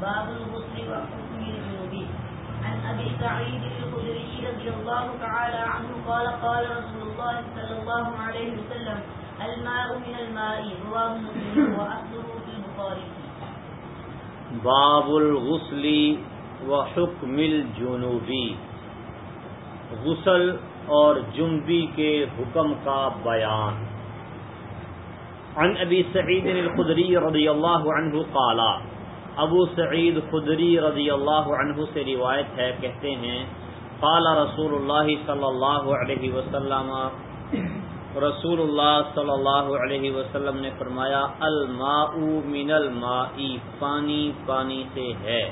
باب الغسل وحكم الجنوب عن ابي سعيد الخدري رضي الله تعالى عنه قال قال رسول الله صلى الله عليه وسلم، الماء من الماء، رواه مسلم واصله في البخاري. باب الغسل و حکم الجنوبی غسل اور جنبی کے حکم کا بیان. عن ابی سعید الخدری رضی اللہ عنہ قالا ابو سعید خدری رضی اللہ عنہ سے روایت ہے، کہتے ہیں، قال رسول اللہ صلی اللہ علیہ وسلم، رسول اللہ صلی اللہ علیہ وسلم نے فرمایا، الماء من الماء، پانی پانی سے ہے۔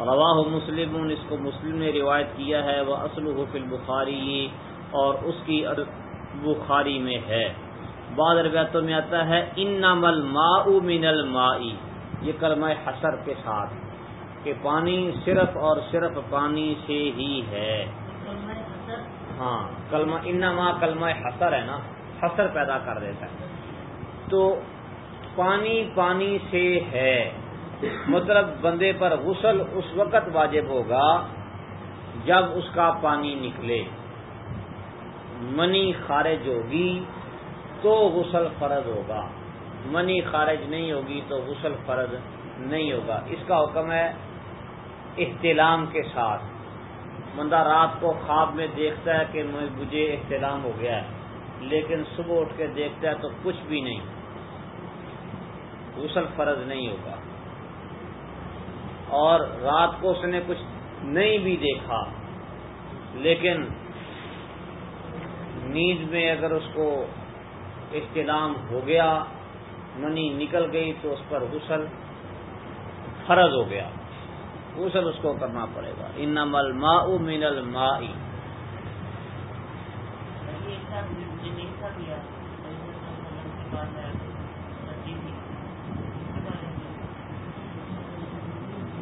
رواہ مسلم، اس کو مسلم نے روایت کیا ہے، وہ اسلو فی البخاری اور اس کی بخاری میں ہے۔ بعض روایتوں میں آتا ہے ان الماء من الماء۔ یہ کلمہ حسر کے ساتھ کہ پانی صرف اور صرف پانی سے ہی ہے۔ ہاں کلمہ انما کلمہ حسر ہے نا حسر پیدا کر دیتا ہے۔ تو پانی پانی سے ہے۔ مطلب بندے پر غسل اس وقت واجب ہوگا جب اس کا پانی نکلے۔ منی خارج ہوگی تو غسل فرض ہوگا۔ منی خارج نہیں ہوگی تو غسل فرض نہیں ہوگا۔ اس کا حکم ہے احتلام کے ساتھ۔ بندہ رات کو خواب میں دیکھتا ہے کہ مجھے احتلام ہو گیا ہے، لیکن صبح اٹھ کے دیکھتا ہے تو کچھ بھی نہیں۔ غسل فرض نہیں ہوگا۔ اور رات کو اس نے کچھ نہیں بھی دیکھا، لیکن نیند میں اگر اس کو احتلام ہو گیا منی نکل گئی تو اس پر غسل فرض ہو گیا۔ غسل اس کو کرنا پڑے گا۔ ان مل ما من المائی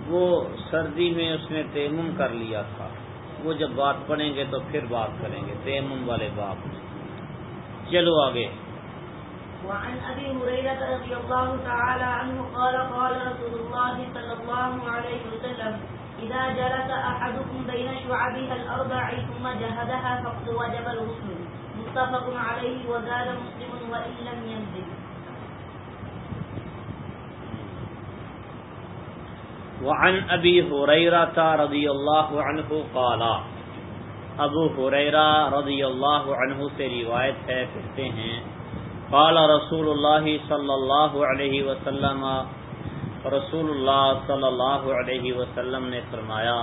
وہ سردی میں اس نے تیمم کر لیا تھا۔ وہ جب بات پڑھیں گے تو پھر بات کریں گے۔ تیمم والے باپ۔ چلو آگے۔ وعن ابي هريره رضي الله تعالى عنه قال قال رسول الله صلى الله عليه وسلم اذا جلس احدكم بين شعبها الاربع ثم جهدها فقد وجب الغسل. متفق عليه وزاد مسلم وان لم ينزل. وعن ابی حریرہ رضی اللہ عنہ قال ابو حریرہ رضی اللہ عنہ سے روایت ہے، کہتے ہیں قال رسول اللہ صلی اللہ علیہ وسلم، رسول اللہ صلی اللہ علیہ وسلم نے فرمایا،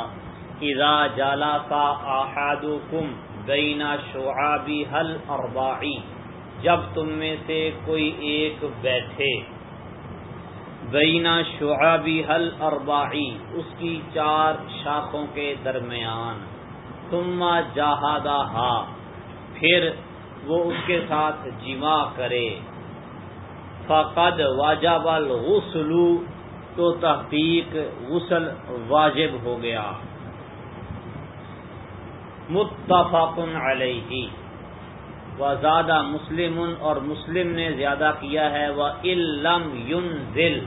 اذا جالا کا احدکم بین شعابی حل ارباعی جب تم میں سے کوئی ایک بیٹھے بینا شعابی حل ارباعی اس کی چار شاخوں کے درمیان، ثم جہادہ پھر وہ اس کے ساتھ جمع کرے۔ فقد واجب الغسل تو تحقیق غسل واجب ہو گیا۔ متفق علیہ۔ و زیادہ مسلم اور مسلم نے زیادہ کیا ہے۔ وہ علم یون ذل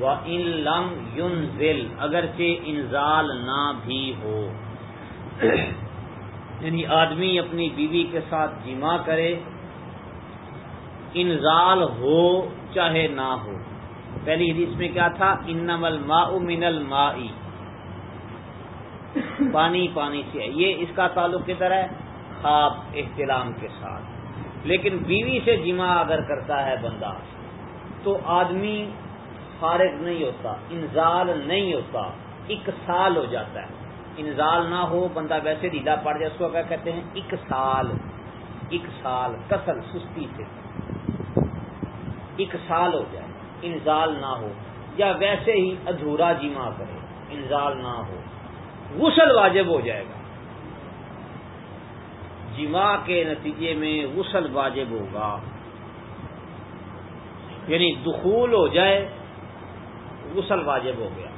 و علم یون ذل اگرچہ انزال نہ بھی ہو۔ یعنی آدمی اپنی بیوی کے ساتھ جمع کرے، انزال ہو چاہے نہ ہو۔ پہلی حدیث میں کیا تھا؟ انم الماء من المائی پانی پانی سے۔ ہے یہ اس کا تعلق کدھر ہے؟ خواب، احتلام کے ساتھ۔ لیکن بیوی سے جمع اگر کرتا ہے بندہ، تو آدمی فارغ نہیں ہوتا، انزال نہیں ہوتا، ایک سال ہو جاتا ہے۔ انزال نہ ہو، بندہ ویسے ڈھیلا پڑ جائے، اس کو کیا کہتے ہیں؟ ایک سال ایک سال، کسل، سستی سے۔ ایک سال ہو جائے، انزال نہ ہو۔ یا ویسے ہی ادھورا جمع کرے، انزال نہ ہو۔ غسل واجب ہو جائے گا۔ جمع کے نتیجے میں غسل واجب ہوگا۔ یعنی دخول ہو جائے، غسل واجب ہو گیا۔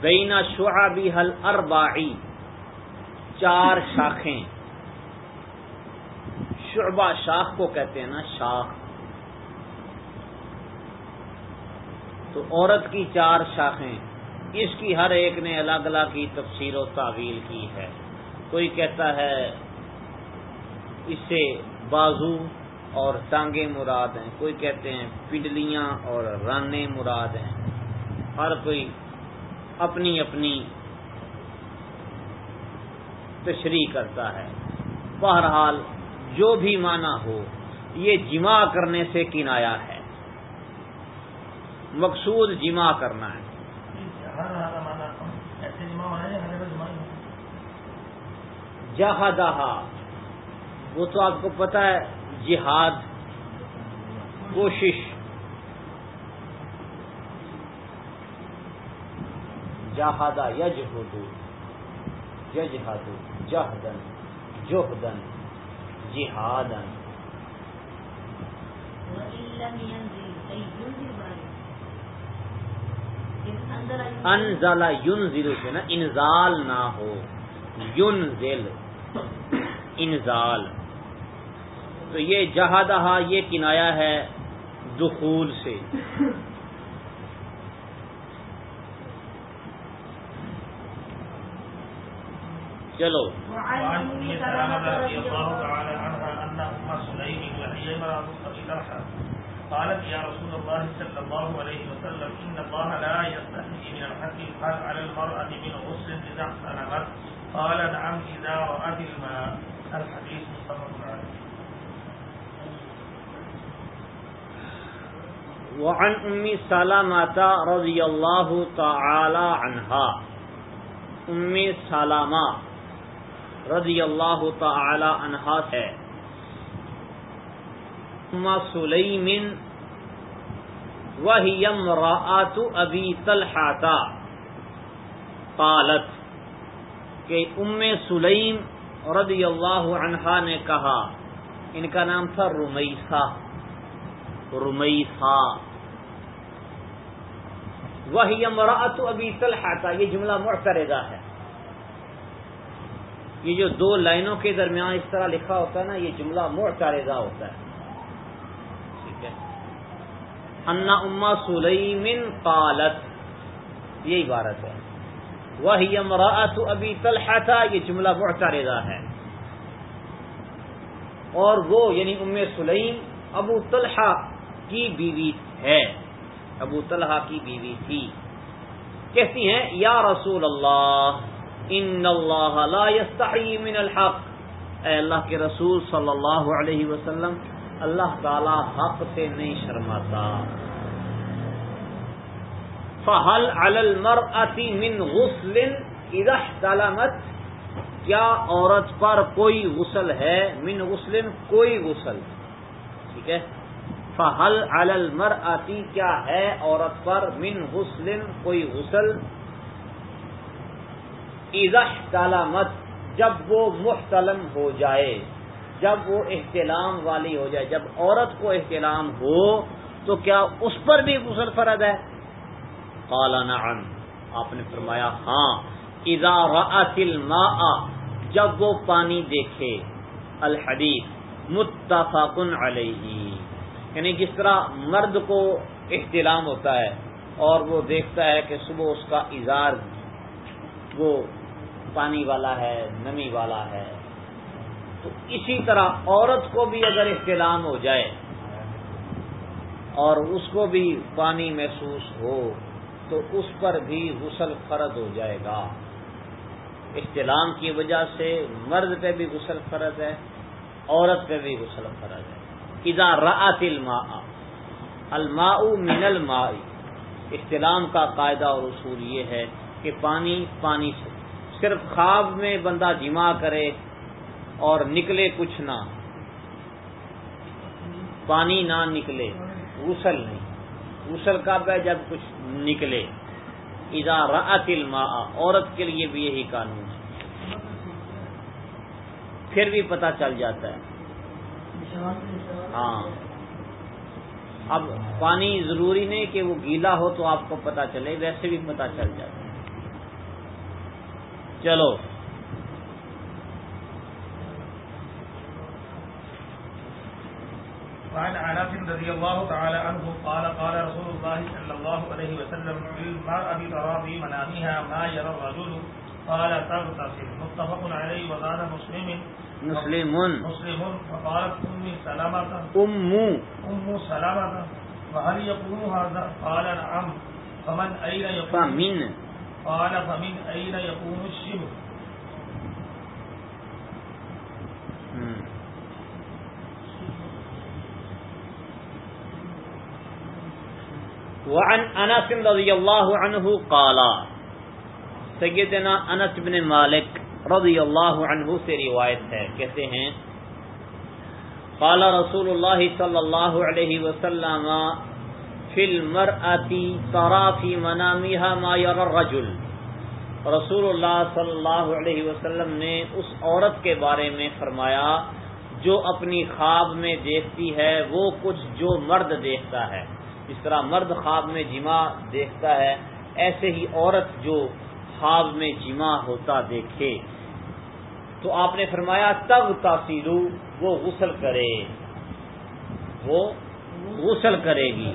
بینا شعبی حل ارباعی چار شاخیں۔ شعبہ شاخ کو کہتے ہیں نا، شاخ۔ تو عورت کی چار شاخیں، اس کی ہر ایک نے الگ الگ کی تفسیر و تعویل کی ہے۔ کوئی کہتا ہے اس سے بازو اور ٹانگیں مراد ہیں، کوئی کہتے ہیں پنڈلیاں اور رانے مراد ہیں۔ ہر کوئی اپنی اپنی تشریح کرتا ہے۔ بہرحال جو بھی مانا ہو، یہ جمع کرنے سے کنایا ہے۔ مقصود جمع کرنا ہے۔ جہاں وہ تو آپ کو پتا ہے، جہاد، کوشش۔ جہادا یج ہو دو جج ہادو جہدن جوہدن جہادن انزلہ یون زیرو سے نا انزال نہ ہو یون زل انزال تو یہ جہادہ یہ کنایا ہے دخول سے۔ چلو۔ قالت يا رسول الله صلى الله عليه وسلم إن الله لا يستحي من الحق قال على المرأة من غسل إذا احتلمت قال نعم إذا رأت الماء. الحديث متفق عليه. وعن ام سلامة رضی اللہ تعالی عنہا ام سلامہ رضی اللہ تعالی عنہا ہے۔ سلیم وہی امراۃ ابی طلحہ قالت کہ ام سلیم رضی اللہ عنہا نے کہا، ان کا نام تھا رمیسا رمیسا وہی امراۃ ابی طلحہ، یہ جملہ معترضہ ہے۔ یہ جو دو لائنوں کے درمیان اس طرح لکھا ہوتا ہے نا، یہ جملہ معترضہ ہوتا ہے۔ انا اما سلیمن قالت یہ عبارت ہے۔ وہی امراۃ ابی طلحہ تھا یہ جملہ معترضہ ہے۔ اور وہ یعنی ام سلیم ابو طلحہ کی بیوی ہے۔ ابو طلحہ کی بیوی تھی۔ کہتی ہیں، یا رسول اللہ ان اللہ لا يستحی من الحق اے اللہ کے رسول صلی اللہ علیہ وسلم، اللہ تعالی حق سے نہیں شرماتا۔ فہل المر من غسل اذا احتلمت؟ کیا عورت پر کوئی غسل ہے؟ من غسل، کوئی غسل۔ ٹھیک ہے؟ فہل المر کیا ہے عورت پر؟ من غسل، کوئی غسل۔ اذا احتلمت جب وہ محتلم ہو جائے، جب وہ احتلام والی ہو جائے، جب عورت کو احتلام ہو، تو کیا اس پر بھی غسل فرد ہے؟ قال نعم۔ آپ نے فرمایا ہاں۔ اذا رأت الماء، جب وہ پانی دیکھے۔ الحدیث متفق علیہ۔ یعنی جس طرح مرد کو احتلام ہوتا ہے اور وہ دیکھتا ہے کہ صبح اس کا اظہار وہ پانی والا ہے، نمی والا ہے۔ تو اسی طرح عورت کو بھی اگر احتلام ہو جائے اور اس کو بھی پانی محسوس ہو، تو اس پر بھی غسل فرض ہو جائے گا۔ احتلام کی وجہ سے مرد پہ بھی غسل فرض ہے، عورت پہ بھی غسل فرض ہے۔ اذا رات الماء الماء من الماء۔ احتلام کا قاعدہ اور اصول یہ ہے کہ پانی پانی سے صرف خواب میں بندہ جمع کرے اور نکلے کچھ نہ۔ پانی نہ نکلے، غسل نہیں۔ غسل کب ہے جب کچھ نکلے۔ اذا رأت الماء، عورت کے لیے بھی یہی قانون ہے۔ پھر بھی پتہ چل جاتا ہے۔ ہاں۔ اب پانی ضروری نہیں کہ وہ گیلا ہو تو آپ کو پتا چلے، ویسے بھی پتا چل جاتا ہے۔ چلو۔ وعن انس رضي الله تعالى عنه قال قال رسول الله صلى الله عليه وسلم للمرأة ترى في منامها ما يرى الرجل قال تغتسل متفق عليه وزاد مسلم۔ مسلم۔ مسلم۔ فقالت ام سلمة ام ام سلمة۔ وهل يكون هذا؟ قال نعم. فمن اين يكون فمن؟ قال، فمن اين يكون الشبه؟ وعن انس رضی اللہ عنہ قال سیدنا انس بن مالک رضی اللہ عنہ سے روایت ہے، کہتے ہیں، قال رسول اللہ صلی اللہ علیہ وسلم فی المرأة ترى في منامها ما يرى الرجل۔ رسول اللہ صلی اللہ علیہ وسلم نے اس عورت کے بارے میں فرمایا، جو اپنی خواب میں دیکھتی ہے، وہ کچھ جو مرد دیکھتا ہے۔ اس طرح مرد خواب میں جمع دیکھتا ہے، ایسے ہی عورت جو خواب میں جمع ہوتا دیکھے۔ تو آپ نے فرمایا، تب تاثیرو وہ غسل کرے۔ وہ غسل کرے گی۔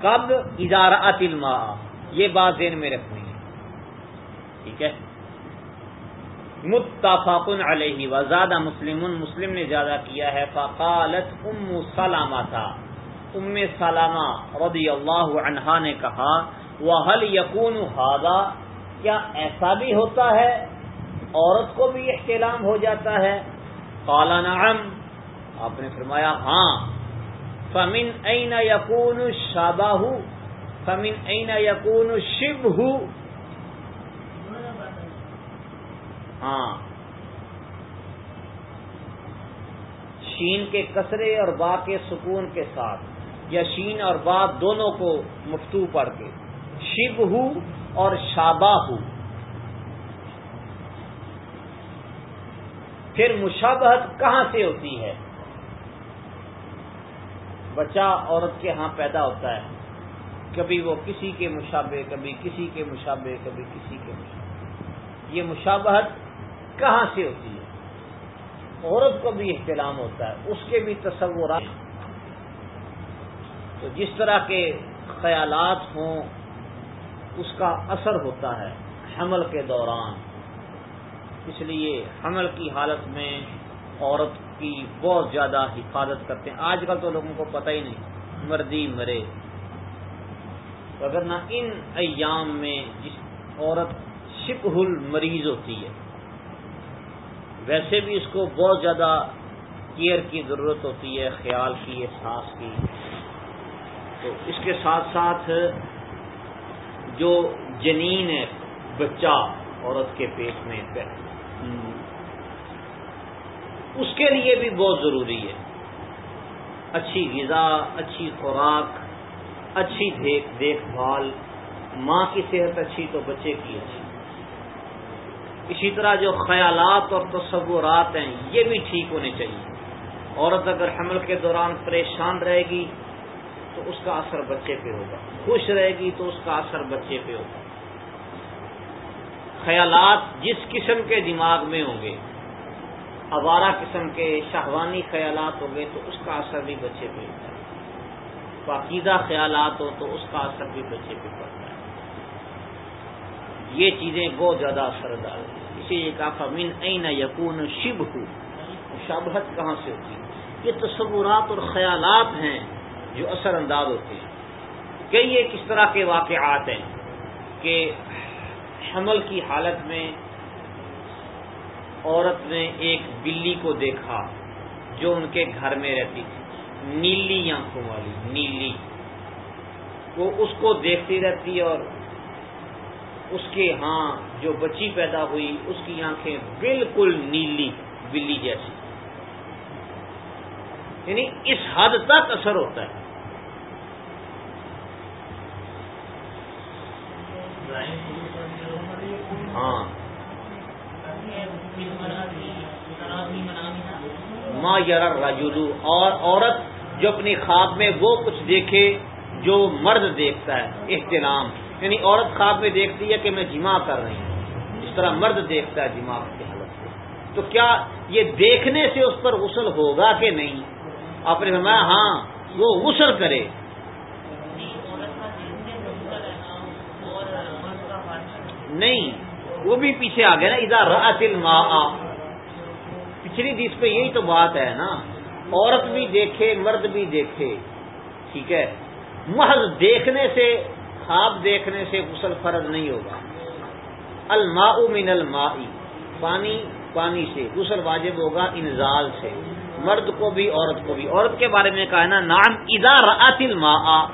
کب ادارہ علما یہ بات ذہن میں رکھنی ہے۔ ٹھیک ہے؟ متفق علیہ وزادہ مسلم مسلم نے زیادہ کیا ہے۔ فقالت ام سلامہ تھا۔ ام سلامہ رضی اللہ عنہا نے کہا وہ حل یقون ہادا کیا ایسا بھی ہوتا ہے؟ عورت کو بھی احتلام ہو جاتا ہے؟ قال نعم۔ آپ نے فرمایا ہاں۔ فمن این یقون شابہ فمن این یقون شب ہاں۔ شین کے کسرے اور با کے سکون کے ساتھ، یا شین اور با دونوں کو مفتو پڑھ کے۔ شب ہو اور شابہ ہو پھر مشابہت کہاں سے ہوتی ہے؟ بچہ عورت کے ہاں پیدا ہوتا ہے۔ کبھی وہ کسی کے مشابے کبھی کسی کے مشابے کبھی کسی کے مشابے یہ مشابہت کہاں سے ہوتی ہے؟ عورت کو بھی احترام ہوتا ہے، اس کے بھی تصورات۔ تو جس طرح کے خیالات ہوں، اس کا اثر ہوتا ہے حمل کے دوران۔ اس لیے حمل کی حالت میں عورت کی بہت زیادہ حفاظت کرتے ہیں۔ آج کل تو لوگوں کو پتہ ہی نہیں مردی مرے۔ اگر نہ ان ایام میں جس عورت شکہ مریض ہوتی ہے، ویسے بھی اس کو بہت زیادہ کیئر کی ضرورت ہوتی ہے، خیال کی، احساس کی۔ تو اس کے ساتھ ساتھ جو جنین ہے، بچہ عورت کے پیٹ میں اس کے لیے بھی بہت ضروری ہے۔ اچھی غذا، اچھی خوراک، اچھی دیکھ دیکھ بھال ماں کی صحت اچھی تو بچے کی اچھی۔ اسی طرح جو خیالات اور تصورات ہیں، یہ بھی ٹھیک ہونے چاہیے۔ عورت اگر حمل کے دوران پریشان رہے گی، تو اس کا اثر بچے پہ ہوگا۔ خوش رہے گی، تو اس کا اثر بچے پہ ہوگا۔ خیالات جس قسم کے دماغ میں ہوں گے آوارہ قسم کے شہوانی خیالات ہوں گے تو اس کا اثر بھی بچے پہ ہوتا ہے۔ پاکیزہ خیالات ہو تو اس کا اثر بھی بچے پہ پڑتا ہے۔ یہ چیزیں بہت زیادہ اثردار ہیں۔ اسی لیے کہا من این یقون شب ہو شبہت کہاں سے ہوتی ہے؟ یہ تصورات اور خیالات ہیں جو اثر انداز ہوتے ہیں۔ کئی ایک اس طرح کے واقعات ہیں کہ حمل کی حالت میں عورت نے ایک بلی کو دیکھا جو ان کے گھر میں رہتی تھی۔ نیلی آنکھوں والی، نیلی۔ وہ اس کو دیکھتی رہتی اور اس کے ہاں جو بچی پیدا ہوئی، اس کی آنکھیں بالکل نیلی، بلی جیسی۔ یعنی اس حد تک اثر ہوتا ہے۔ ہاں۔ ماں یار راجولو اور عورت جو اپنی خواب میں وہ کچھ دیکھے جو مرد دیکھتا ہے، احترام۔ یعنی عورت خواب میں دیکھتی ہے کہ میں جمع کر رہی ہوں۔ اس طرح مرد دیکھتا ہے جمع کی حالت میں۔ تو کیا یہ دیکھنے سے اس پر غسل ہوگا کہ نہیں؟ آپ نے فرمایا ہاں وہ غسل کرے۔ نہیں، وہ بھی پیچھے آ گیا نا ادھر رات الماء۔ پچھلی دیس پہ یہی تو بات ہے نا، عورت بھی دیکھے، مرد بھی دیکھے، ٹھیک ہے؟ محض دیکھنے سے، خواب دیکھنے سے غسل فرض نہیں ہوگا۔ الماء من الماء، پانی پانی سے غسل واجب ہوگا انزال سے۔ مرد کو بھی، عورت کو بھی۔ عورت کے بارے میں کہا ہے نا نام ادا رات الماء۔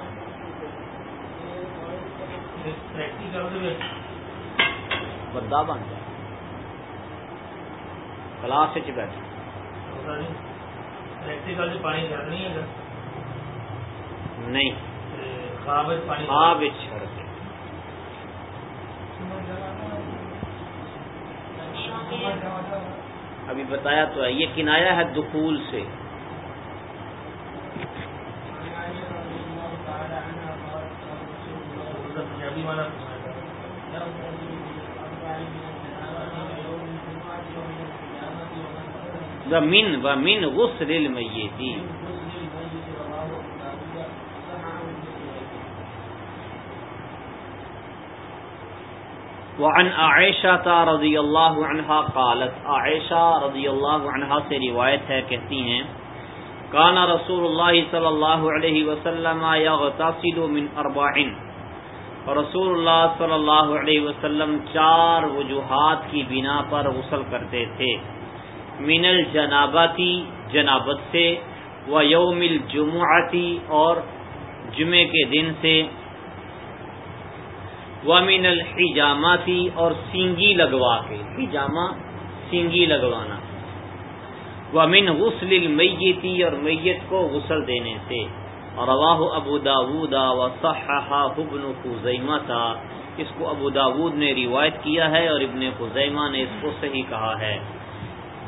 بدا بن جائے کلاس سے بیٹھے۔ نہیں خواب چھڑ ابھی بتایا تو ہے یہ کنایا ہے دخول سے پنجابی والا ومن ومن غسل المیت وعن عائشہ رضی اللہ عنہا قالت عائشہ رضی اللہ عنہا سے روایت ہے، کہتی ہیں کانا رسول اللہ صلی اللہ علیہ وسلم یغتسل من اربعین. رسول اللہ صلی اللہ علیہ وسلم چار وجوہات کی بنا پر غسل کرتے تھے۔ من الجناباتی جنابت سے، و یوم الجمعتی اور جمعے کے دن سے ومن الحجاماتی اور سینگی لگوا کے، حجامہ، سینگی لگوانا ومن غسل المیتی اور میت کو غسل دینے سے اور رواہ ابو داود و صححہ ابن خزیمہ تھا اس کو ابو داود نے روایت کیا ہے اور ابن خزیمہ نے اس کو صحیح کہا ہے۔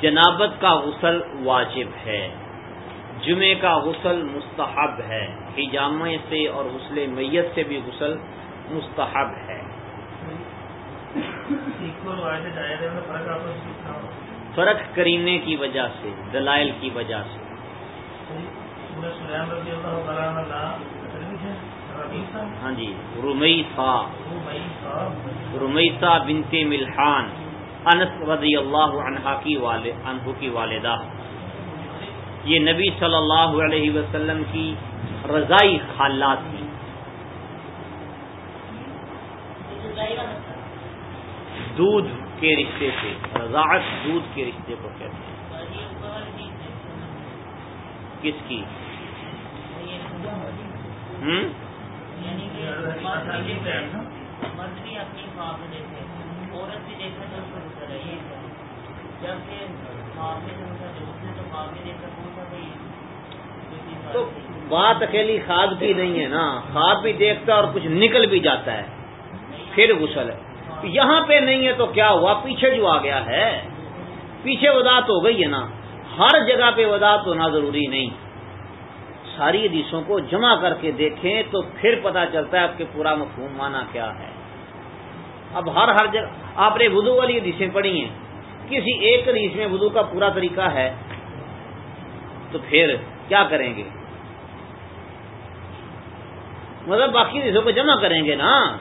جنابت کا غسل واجب ہے۔ جمعے کا غسل مستحب ہے۔ حجامے سے اور غسل میت سے بھی غسل مستحب ہے۔ فرق کرینے کی وجہ سے دلائل کی وجہ سے۔ ہاں جی رمیسا رمیسا بنت ملحان۔ انس رضی اللہ عنہا کی والد عنہ کی والدہ۔ یہ نبی صلی اللہ علیہ وسلم کی رضائی خالہ تھی دودھ کے رشتے سے، رضاعت دودھ کے رشتے کو کہتے ہیں۔ کس کی؟ ہم؟ عورت بھی دیکھے تو اس کو ہے میں اس نے تو دیکھا بھائی بات اکیلی خواب کی نہیں ہے نا۔ خواب بھی دیکھتا اور کچھ نکل بھی جاتا ہے پھر غسل ہے۔ یہاں پہ نہیں ہے تو کیا ہوا؟ پیچھے جو آ گیا ہے پیچھے وضاحت ہو گئی ہے نا۔ ہر جگہ پہ وضاحت ہونا ضروری نہیں۔ ساری حدیثوں کو جمع کر کے دیکھیں تو پھر پتا چلتا ہے آپ کے پورا مفہوم مانا کیا ہے۔ اب ہر ہر جگہ آپ نے وضو والی حدیثیں پڑھی ہیں۔ کسی ایک حدیث میں وضو کا پورا طریقہ ہے۔ تو پھر کیا کریں گے؟ مطلب باقی حدیثوں کو جمع کریں گے نا۔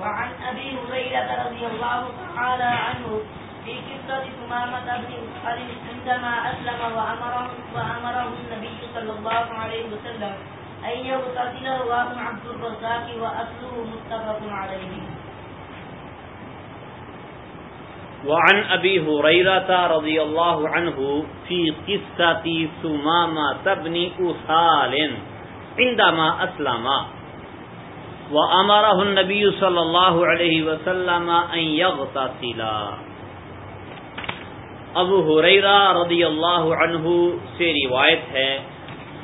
وعن ابي هريره رضي الله تعالى عنه في قصه ثمامه بن اسحر عندما اسلم وامره وامره النبي صلى الله عليه وسلم. ان يغتسل رواه عبد الرزاق واصله متفق عليه. وعن ابي هريره رضي الله عنه في قصه ثمامه بن اسال عندما اسلم وامره النبي صلى الله عليه وسلم ان يغتسل. ابو ہریرہ رضی اللہ عنہ سے روایت ہے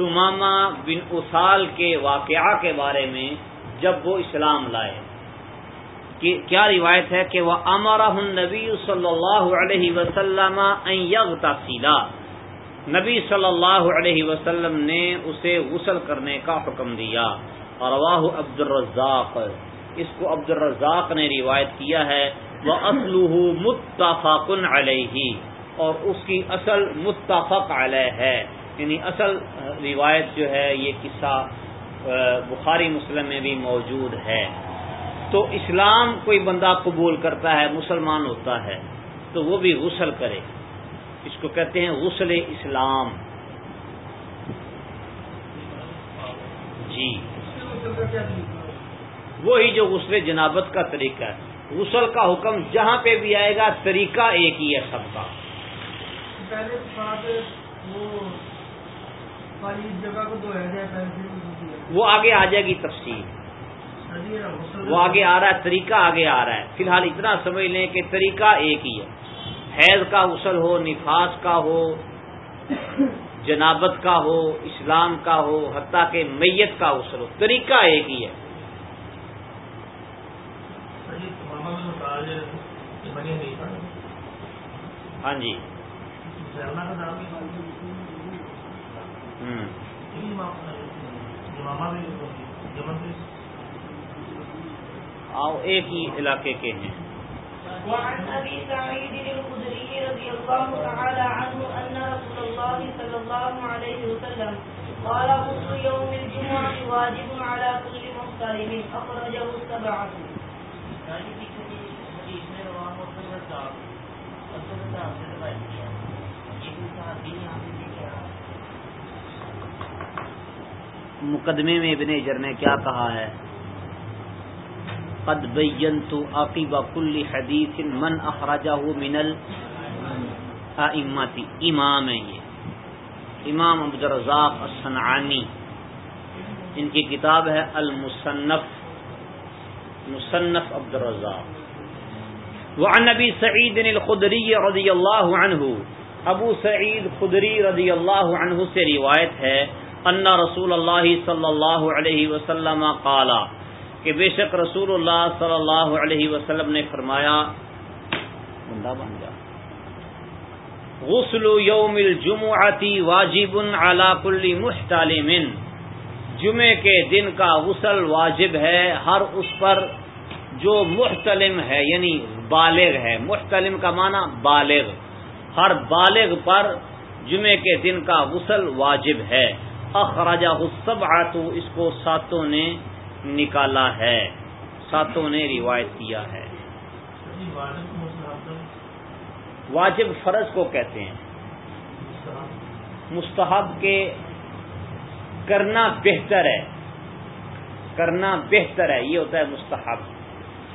سمامہ بن اسال کے واقعہ کے بارے میں جب وہ اسلام لائے، کہ کیا روایت ہے کہ وہ امرہ النبی صلی اللہ علیہ وسلم نبی صلی اللہ علیہ وسلم نے اسے غسل کرنے کا حکم دیا۔ اور رواہ عبد الرزاق اس کو عبد الرزاق نے روایت کیا ہے۔ وہ اسلوہ متفق علیہ، اور اس کی اصل متفق علیہ ہے۔ یعنی اصل روایت جو ہے، یہ قصہ بخاری مسلم میں بھی موجود ہے۔ تو اسلام کوئی بندہ قبول کرتا ہے، مسلمان ہوتا ہے، تو وہ بھی غسل کرے۔ اس کو کہتے ہیں غسل اسلام۔ جی۔ وہی جو غسل جنابت کا طریقہ ہے۔ غسل کا حکم جہاں پہ بھی آئے گا، طریقہ ایک ہی ہے سب کا۔ وہ آگے آ جائے گی تفصیل۔ وہ آگے آ رہا ہے طریقہ آگے آ رہا ہے۔ فی الحال اتنا سمجھ لیں کہ طریقہ ایک ہی ہے۔ حیض کا غسل ہو نفاس کا ہو جنابت کا ہو اسلام کا ہو حتیٰ کہ میت کا غسل ہو طریقہ ایک ہی ہے۔ ہاں جی۔ آؤ ایک ہی علاقے کے ہیں۔ وعن ابي سعيد الخدري رضي الله تعالى عنه ان رسول الله صلى الله عليه وسلم قال غسل يوم الجمعه واجب على كل محترم اخرجه السبعه مقدمے میں ابن اجر نے کیا کہا ہے؟ قد بینت عقیب کل حدیث من اخرجہ من الائمتی امام ہے یہ۔ امام عبد الرزاق الصنعانی، ان کی کتاب ہے المصنف، مصنف عبد الرزاق وعن نبی سعید الخدری رضی اللہ عنہ، ابو سعید خدری رضی اللہ عنہ سے روایت ہے ان رسول اللہ صلی اللہ علیہ وسلم قالا، کہ بے شک رسول اللہ صلی اللہ علیہ وسلم نے فرمایا، بندہ بن جا۔ غسل یوم الجمعتی واجب علی کل محتلم جمعے کے دن کا غسل واجب ہے، ہر اس پر جو محتلم ہے یعنی بالغ ہے۔ محتلم کا معنی بالغ۔ ہر بالغ پر جمعے کے دن کا غسل واجب ہے۔ اخراجہ سب اس کو ساتوں نے نکالا ہے۔ ساتوں نے روایت کیا ہے۔ واجب فرض کو کہتے ہیں۔ مستحب کے کرنا بہتر ہے۔ کرنا بہتر ہے، یہ ہوتا ہے مستحب۔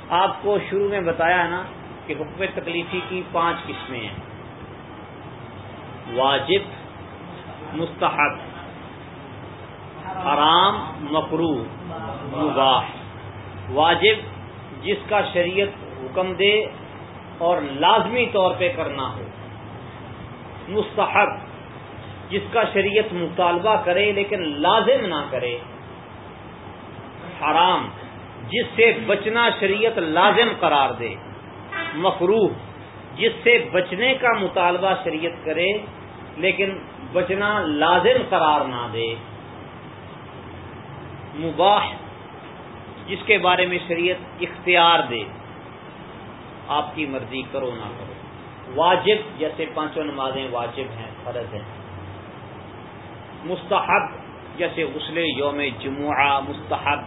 آپ کو شروع میں بتایا ہے نا کہ حکم تکلیفی کی پانچ قسمیں ہیں۔ واجب، مستحب۔ حرام مکرو مباح واجب جس کا شریعت حکم دے اور لازمی طور پہ کرنا ہو۔ مستحب جس کا شریعت مطالبہ کرے لیکن لازم نہ کرے۔ حرام جس سے بچنا شریعت لازم قرار دے۔ مقروح جس سے بچنے کا مطالبہ شریعت کرے لیکن بچنا لازم قرار نہ دے۔ مباح، جس کے بارے میں شریعت اختیار دے۔ آپ کی مرضی کرو نہ کرو۔ واجب، جیسے پانچوں نمازیں واجب ہیں، فرض ہیں۔ مستحب، جیسے غسل یوم جمعہ مستحب۔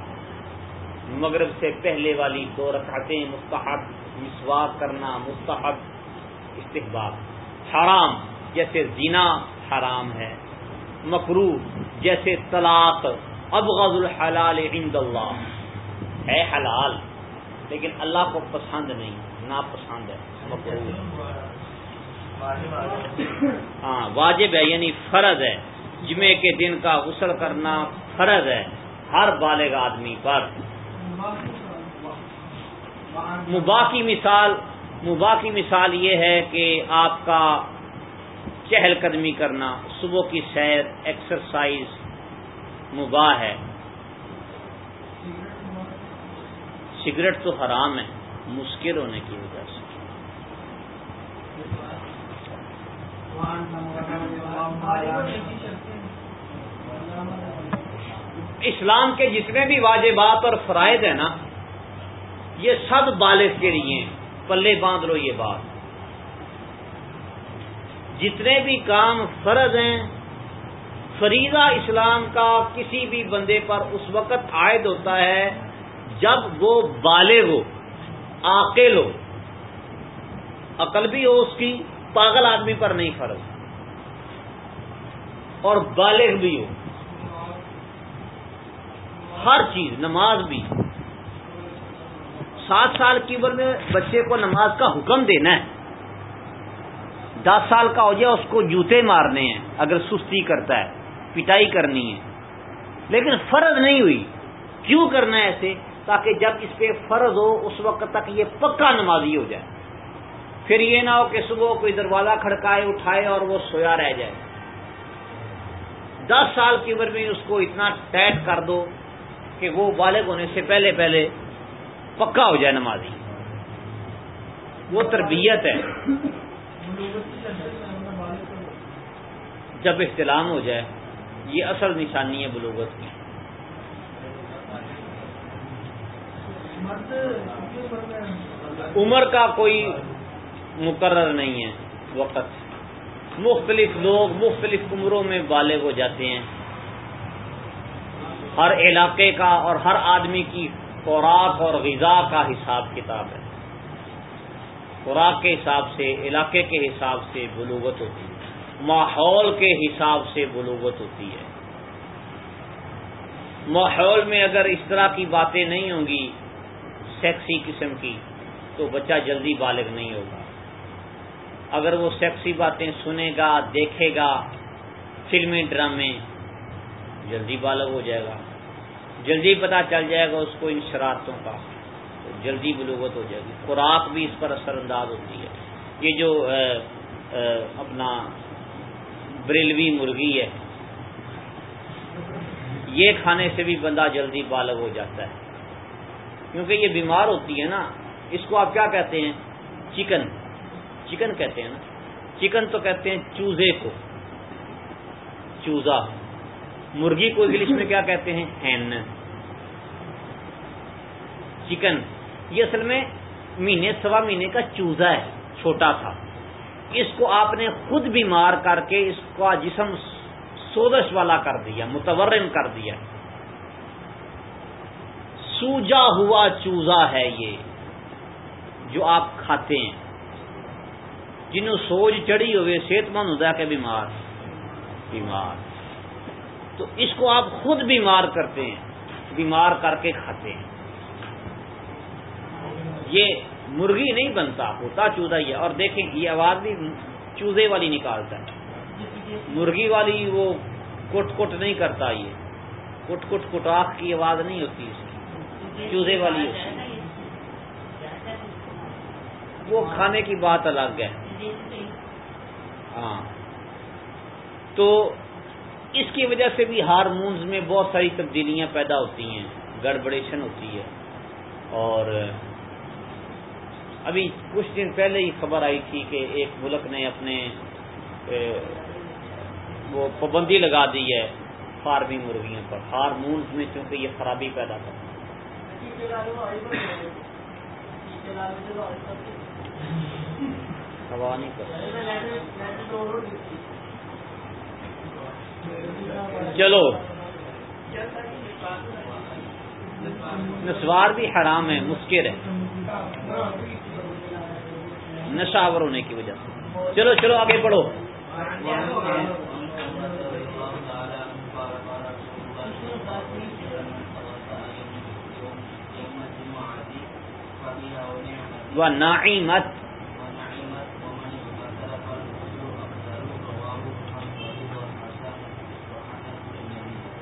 مغرب سے پہلے والی دو رکعتیں مستحب، مسواک کرنا مستحب۔ استحباب۔ حرام، جیسے زینا حرام ہے۔ مکرو جیسے طلاق۔ ابغض الحلال عند اللہ ہے حلال، لیکن اللہ کو پسند نہیں، ناپسند ہے. ہاں واجب ہے یعنی فرض ہے. جمعے کے دن کا غسل کرنا فرض ہے، ہر بالغ آدمی پر. مباح کی مثال مباح کی مثال یہ ہے کہ آپ کا چہل قدمی کرنا، صبح کی سیر ایکسرسائز مباح ہے۔ سگریٹ تو حرام ہے، مشکل ہونے کی وجہ سے۔ اسلام کے جتنے بھی واجبات اور فرائض ہیں نا، یہ سب بالغ کے لیے ہیں۔ پلے باندھ لو یہ بات۔ جتنے بھی کام فرض ہیں فریضہ اسلام کا کسی بھی بندے پر اس وقت عائد ہوتا ہے جب وہ بالغ ہو، عاقل ہو۔ عقل بھی ہو اس کی، پاگل آدمی پر نہیں فرض۔ اور بالغ بھی ہو۔ ہر چیز، نماز بھی۔ سات سال کی عمر میں بچے کو نماز کا حکم دینا ہے۔ دس سال کا ہو جائے اس کو جوتے مارنے ہیں، اگر سستی کرتا ہے۔ پٹائی کرنی ہے۔ لیکن فرض نہیں ہوئی۔ کیوں کرنا ہے ایسے تاکہ جب اس پہ فرض ہو، اس وقت تک یہ پکا نمازی ہو جائے۔ پھر یہ نہ ہو کہ صبح کوئی دروازہ کھڑکائے، اٹھائے اور وہ سویا رہ جائے۔ دس سال کی عمر میں اس کو اتنا ٹائٹ کر دو کہ وہ بالغ ہونے سے پہلے پہلے پکا ہو جائے نمازی۔ وہ تربیت ہے۔ جب احتلام ہو جائے یہ اصل نشانی ہے بلوغت کی۔ عمر کا کوئی مقرر نہیں ہے وقت۔ مختلف لوگ مختلف عمروں میں بالغ ہو جاتے ہیں۔ ہر علاقے کا اور ہر آدمی کی خوراک اور غذا کا حساب کتاب ہے۔ خوراک کے حساب سے، علاقے کے حساب سے بلوغت ہوتی ہے۔ ماحول کے حساب سے بلوغت ہوتی ہے۔ ماحول میں اگر اس طرح کی باتیں نہیں ہوں گی، سیکسی قسم کی، تو بچہ جلدی بالغ نہیں ہوگا۔ اگر وہ سیکسی باتیں سنے گا، دیکھے گا، فلمیں، ڈرامے، جلدی بالغ ہو جائے گا۔ جلدی پتا چل جائے گا اس کو ان شرارتوں کا۔ تو جلدی بلوغت ہو جائے گی۔ خوراک بھی اس پر اثر انداز ہوتی ہے۔ یہ جو اپنا بریلوی مرغی ہے۔ یہ کھانے سے بھی بندہ جلدی بالغ ہو جاتا ہے۔ کیونکہ یہ بیمار ہوتی ہے نا، اس کو آپ کیا کہتے ہیں؟ چکن۔ چکن کہتے ہیں نا۔ چکن تو کہتے ہیں چوزے کو۔ چوزا۔ مرغی کو انگلش میں کیا کہتے ہیں؟ ہین۔ چکن۔ یہ اصل میں مہینے، سوا مہینے کا چوزا ہے، چھوٹا تھا۔ اس کو آپ نے خود بیمار کر کے اس کا جسم سودش والا کر دیا، متورم کر دیا۔ سوجا ہوا چوزا ہے یہ جو آپ کھاتے ہیں۔ جنہوں سوج چڑھی ہوئے، صحت مند ہوتا ہے کہ بیمار بیمار۔ تو اس کو آپ خود بیمار کرتے ہیں، بیمار کر کے کھاتے ہیں۔ یہ مرغی نہیں بنتا، ہوتا چوزا ہی ہے۔ اور دیکھیں یہ آواز بھی چوزے والی نکالتا ہے۔ مرغی والی وہ کٹ کٹ نہیں کرتا یہ۔ کٹ کٹ کٹاخ کی آواز نہیں ہوتی اس کی۔ چوزے والی ہوتی ہے۔ وہ کھانے کی بات الگ ہے۔ ہاں۔ تو اس کی وجہ سے بھی ہارمونز میں بہت ساری تبدیلیاں پیدا ہوتی ہیں، گڑبڑیشن ہوتی ہے۔ اور ابھی کچھ دن پہلے ہی خبر آئی تھی کہ ایک ملک نے اپنے وہ پابندی لگا دی ہے فارمی مرغیوں پر ہارمونز میں چونکہ یہ خرابی پیدا کرتا چلو۔ نسوار بھی حرام ہے، مسکر ہے۔ نشاور ہونے کی وجہ سے۔ چلو چلو، آگے پڑھو وہ نعیمت۔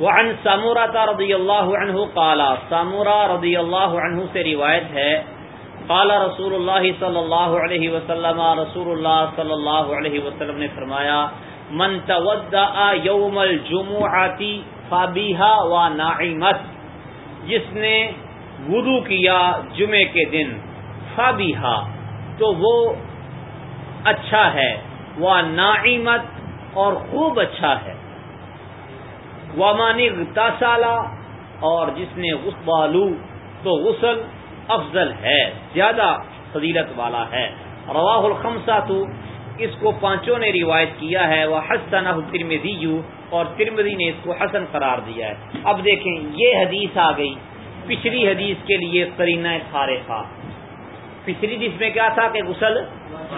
وعن سامورا رضی اللہ عنہ قالا سامورا رضی اللہ عنہ سے روایت ہے قال رسول اللہ صلی اللہ علیہ وسلم، رسول اللہ صلی اللہ علیہ وسلم نے فرمایا، من تودع یوم الجمعہ فابیہا و نعیمت جس نے وضو کیا جمعے کے دن فابیہا تو وہ اچھا ہے وہ نعیمت اور خوب اچھا ہے۔ وامانی تاسالہ اور جس نے غسبالو تو غسل افضل ہے، زیادہ فضیلت والا ہے۔ رواہ الخمسہ تو اس کو پانچوں نے روایت کیا ہے وہ حسن ترمدی اور ترمدی نے اس کو حسن قرار دیا ہے۔ اب دیکھیں، یہ حدیث آ گئی۔ پچھلی حدیث کے لیے کرینہ سارے تھا پچھلی جس میں کیا تھا کہ غسل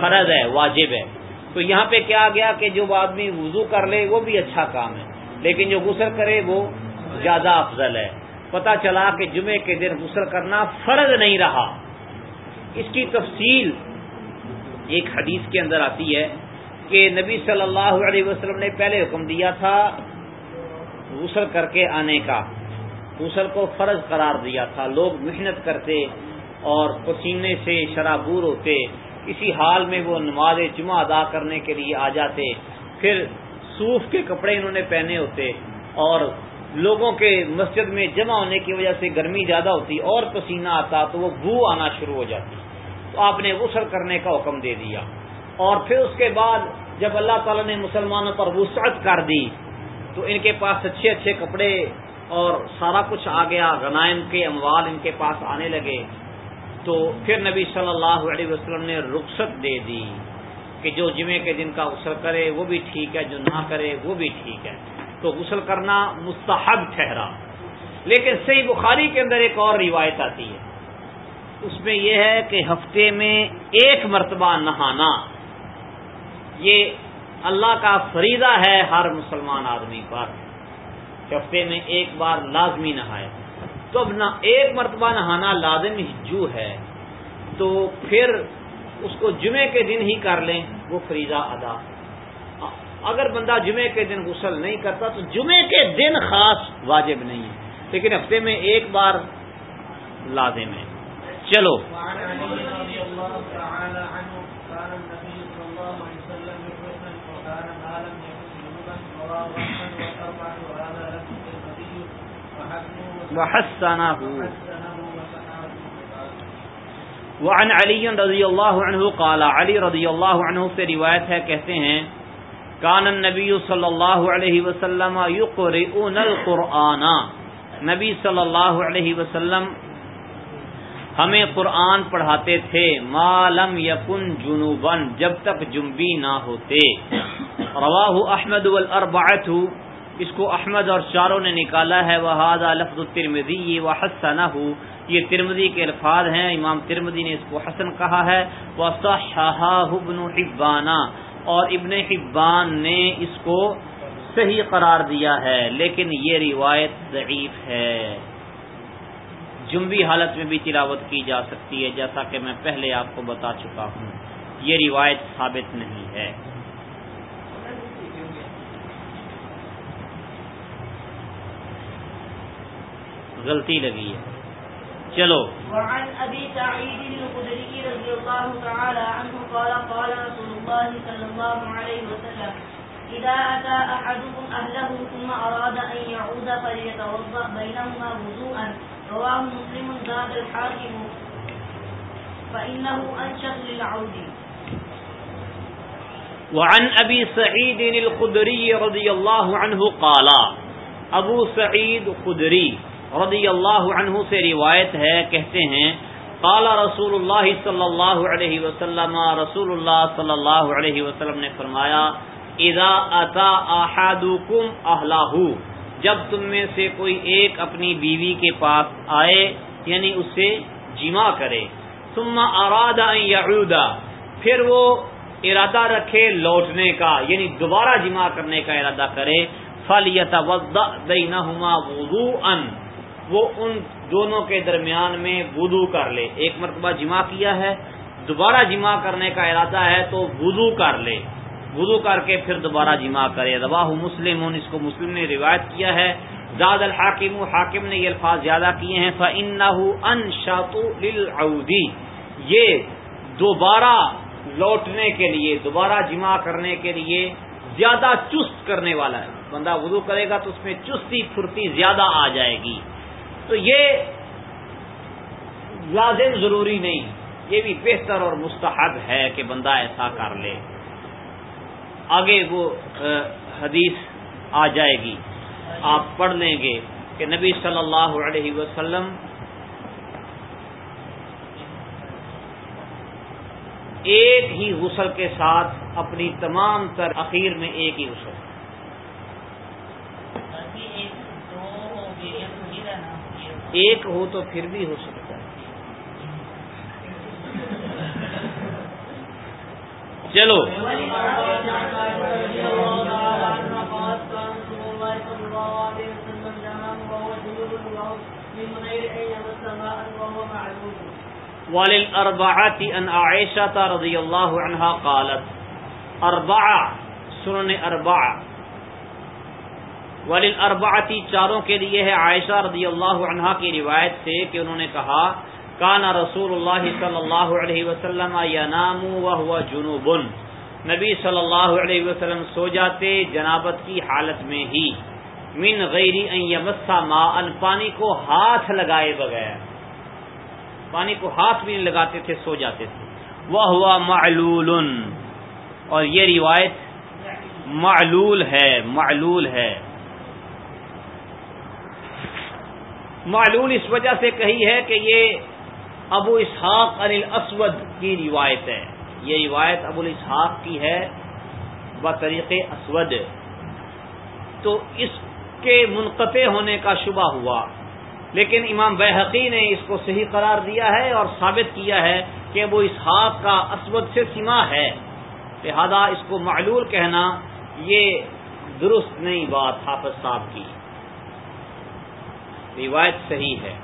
فرض ہے، واجب ہے۔ تو یہاں پہ کیا گیا کہ جو آدمی وضو کر لے، وہ بھی اچھا کام ہے۔ لیکن جو غسل کرے، وہ زیادہ افضل ہے۔ پتا چلا کہ جمعے کے دن غسل کرنا فرض نہیں رہا۔ اس کی تفصیل ایک حدیث کے اندر آتی ہے کہ نبی صلی اللہ علیہ وسلم نے پہلے حکم دیا تھا غسل کر کے آنے کا۔ غسل کو فرض قرار دیا تھا۔ لوگ محنت کرتے اور پسینے سے شرابور ہوتے۔ کسی حال میں وہ نماز جمعہ ادا کرنے کے لیے آ جاتے۔ پھر صوف کے کپڑے انہوں نے پہنے ہوتے اور لوگوں کے مسجد میں جمع ہونے کی وجہ سے گرمی زیادہ ہوتی اور پسینہ آتا تو وہ بو آنا شروع ہو جاتی تو آپ نے غسل کرنے کا حکم دے دیا اور پھر اس کے بعد جب اللہ تعالی نے مسلمانوں پر وسعت کر دی تو ان کے پاس اچھے اچھے کپڑے اور سارا کچھ آ گیا، غنائم کے اموال ان کے پاس آنے لگے۔ تو پھر نبی صلی اللہ علیہ وسلم نے رخصت دے دی کہ جو جمعے کے دن کا غسل کرے وہ بھی ٹھیک ہے، جو نہ کرے وہ بھی ٹھیک ہے۔ تو غسل کرنا مستحب ٹھہرا۔ لیکن صحیح بخاری کے اندر ایک اور روایت آتی ہے۔ اس میں یہ ہے کہ ہفتے میں ایک مرتبہ نہانا، یہ اللہ کا فریضہ ہے ہر مسلمان آدمی پر ہفتے میں ایک بار لازمی نہائے۔ تو اب نہ ایک مرتبہ نہانا لازم جو ہے، تو پھر اس کو جمعے کے دن ہی کر لیں، وہ فریضہ ادا۔ اگر بندہ جمعے کے دن غسل نہیں کرتا تو جمعے کے دن خاص واجب نہیں ہے۔ لیکن ہفتے میں ایک بار لازم ہے۔ چلو۔ وعن علی رضی اللہ عنہ قال، علی رضی اللہ عنہ سے روایت ہے، کہتے ہیں کان نبی صلی اللہ علیہ وسلم یقرؤون القرآن. نبی صلی اللہ علیہ وسلم ہمیں قرآن پڑھاتے تھے مالم یقن جنوبن جب تک جنبی نہ ہوتے۔ رواہ احمد والاربعت اس کو احمد اور چاروں نے نکالا ہے۔ وہ لفظ ترمدی و حسن یہ ترمدی کے الفاظ ہیں۔ امام ترمدی نے اس کو حسن کہا ہے۔ وہ ابن حبانہ اور ابن حبان نے اس کو صحیح قرار دیا ہے، لیکن یہ روایت ضعیف ہے۔ جنبی حالت میں بھی تلاوت کی جا سکتی ہے، جیسا کہ میں پہلے آپ کو بتا چکا ہوں۔ یہ روایت ثابت نہیں ہے۔ غلطی لگی ہے۔ چلو۔ وعن ابي سعيد الخدري رضي الله تعالى عنه قال قال رسول الله صلى الله عليه وسلم اذا اتى احدكم اهله ثم اراد ان يعود فليتوضا بينهما وضوءا. رواه مسلم زاد الحاكم. فانه انشط للعود. وعن ابي سعيد الخدري رضي الله عنه قال ابو سعید خدری رضی اللہ عنہ سے روایت ہے، کہتے ہیں، قال رسول اللہ صلی اللہ علیہ وسلم، رسول اللہ صلی اللہ علیہ وسلم نے فرمایا، اذا اتا احدکم اہلہ جب تم میں سے کوئی ایک اپنی بیوی کے پاس آئے یعنی اسے جمع کرے۔ ثم اراد ان یعود، پھر وہ ارادہ رکھے لوٹنے کا یعنی دوبارہ جمع کرنے کا ارادہ کرے فلیتوضا بینہما وضوءا وہ ان دونوں کے درمیان میں وضو کر لے۔ ایک مرتبہ جمع کیا ہے، دوبارہ جمع کرنے کا ارادہ ہے تو وضو کر لے۔ وضو کر کے پھر دوبارہ جمع کرے۔ رواہ مسلم اس کو مسلم نے روایت کیا ہے۔ زاد الحاکم، حاکم نے یہ الفاظ زیادہ کیے ہیں۔ فن ان شاطو یہ دوبارہ لوٹنے کے لیے، دوبارہ جمع کرنے کے لیے زیادہ چست کرنے والا ہے۔ بندہ وضو کرے گا تو اس میں چستی پھرتی زیادہ آ جائے گی۔ تو یہ لازم ضروری نہیں، یہ بھی بہتر اور مستحب ہے کہ بندہ ایسا کر لے۔ آگے وہ حدیث آ جائے گی۔ آپ پڑھ لیں گے کہ نبی صلی اللہ علیہ وسلم ایک ہی غسل کے ساتھ اپنی تمام تر اخیر میں ایک ہی غسل۔ ایک ہو تو پھر بھی ہو سکتا ہے۔ چلو۔ والل ارباعتی ان عائشہ رضی اللہ عنہا قالت اربع سنن اربع والل اربعتی چاروں کے لیے ہے عائشہ رضی اللہ عنہا کی روایت سے کہ انہوں نے کہا کانا رسول اللہ صلی اللہ علیہ وسلم ینام وهو جنوب. نبی صلی اللہ علیہ وسلم سو جاتے جنابت کی حالت میں ہی۔ من غیری ان یمسا ما ان پانی کو ہاتھ لگائے بغیر۔ پانی کو ہاتھ بھی نہیں لگاتے تھے، سو جاتے تھے۔ وہ ہوا معلول اور یہ روایت معلول ہے معلول ہے۔ معلول اس وجہ سے کہی ہے کہ یہ ابو اسحاق علی کی روایت ہے۔ یہ روایت ابو الاسحاق کی ہے بطریق اسود۔ تو اس کے منقطع ہونے کا شبہ ہوا۔ لیکن امام بحقی نے اس کو صحیح قرار دیا ہے اور ثابت کیا ہے کہ وہ اسحاق کا اسود سے سما ہے۔ لہذا اس کو معلول کہنا یہ درست نہیں بات، حافظ صاحب کی۔ روایت صحیح ہے۔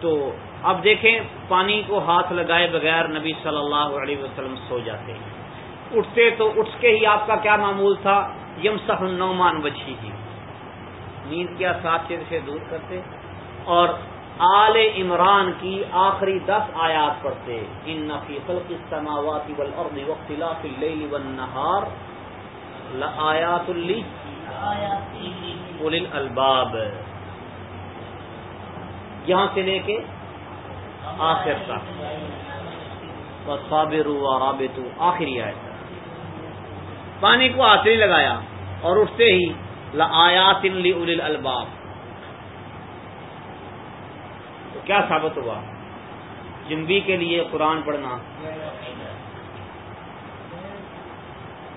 تو اب دیکھیں پانی کو ہاتھ لگائے بغیر نبی صلی اللہ علیہ وسلم سو جاتے ہیں۔ اٹھتے تو اٹھ کے ہی آپ کا کیا معمول تھا؟ یم سہ نعمان بچی تھی نیند کیا ساتھ سے دور کرتے؟ اور آل عمران کی آخری دس آیات پڑھتے ان نفی خلق السماوات والارض واختلاف اللیل والنہار لآیات لی۔ اول الباب یہاں سے لے کے آخر تک۔ صابر رابط آخری آئے پانی کو آخری لگایا اور اٹھتے ہی لآیات لی الباب تو کیا ثابت ہوا؟ جنبی کے لیے قرآن پڑھنا۔